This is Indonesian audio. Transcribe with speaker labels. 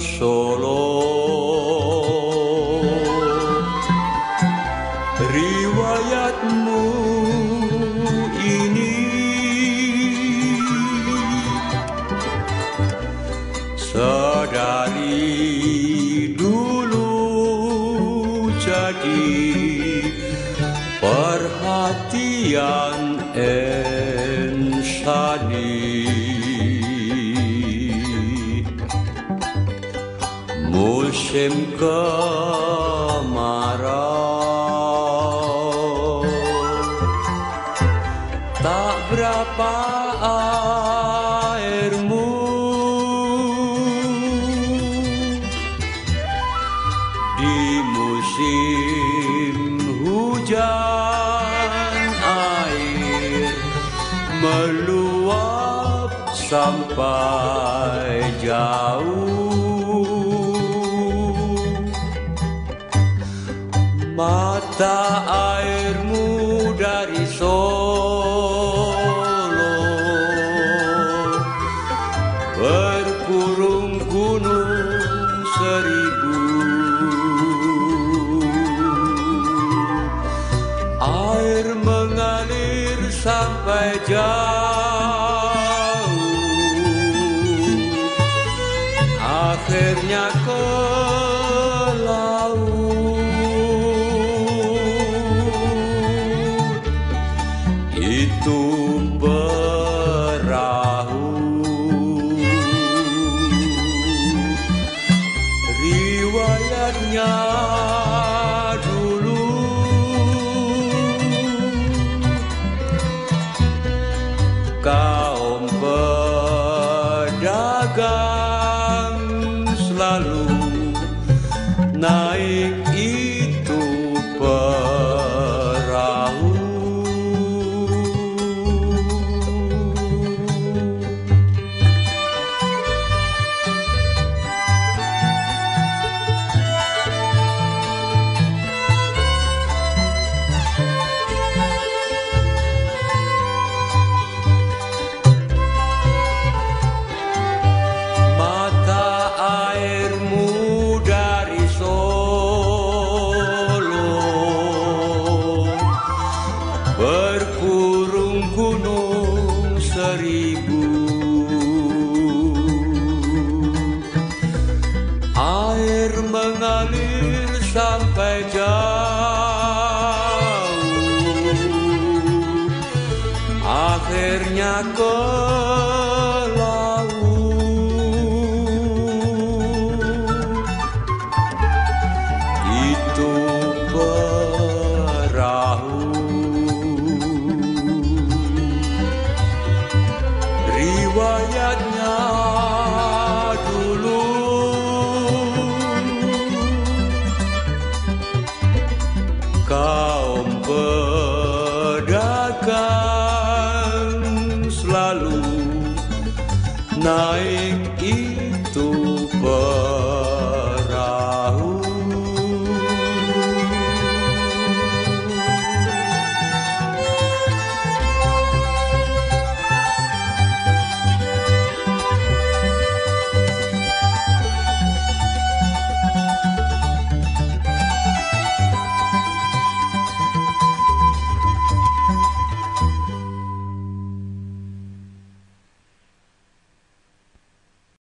Speaker 1: Solo. Riwayatmu ini Sedari dulu jadi Perhatian insani Musim kemarau Tak berapa airmu. Di musim hujan air Meluap sampai jauh Mata airmu dari Solo. Berkurung gunung seribu. Air mengalir sampai jauh Riwayatnya dulu. Kaum pedagang selalu naik sampai jauh Akhirnya ke selalu naik itu perahu